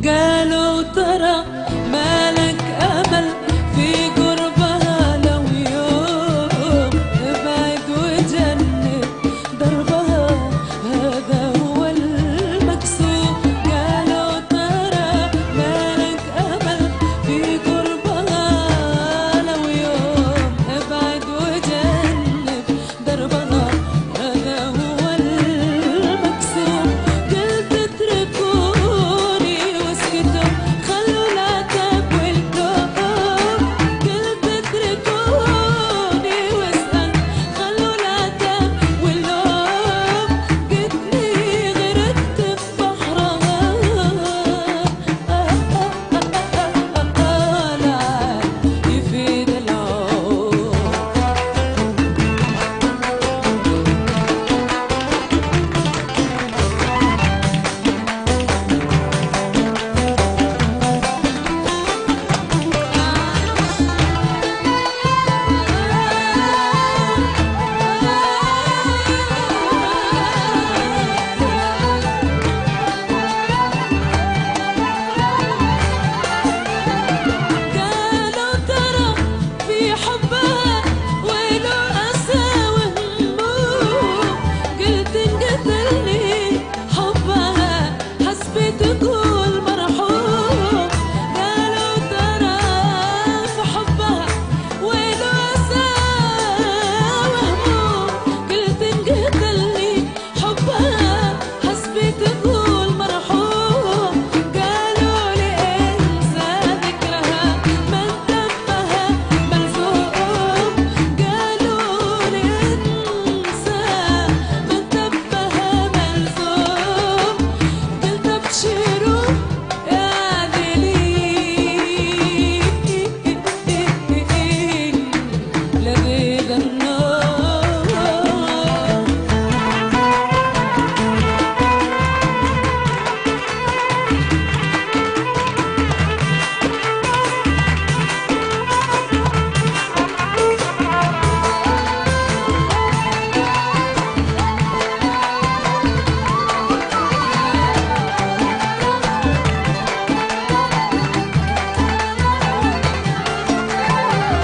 Girl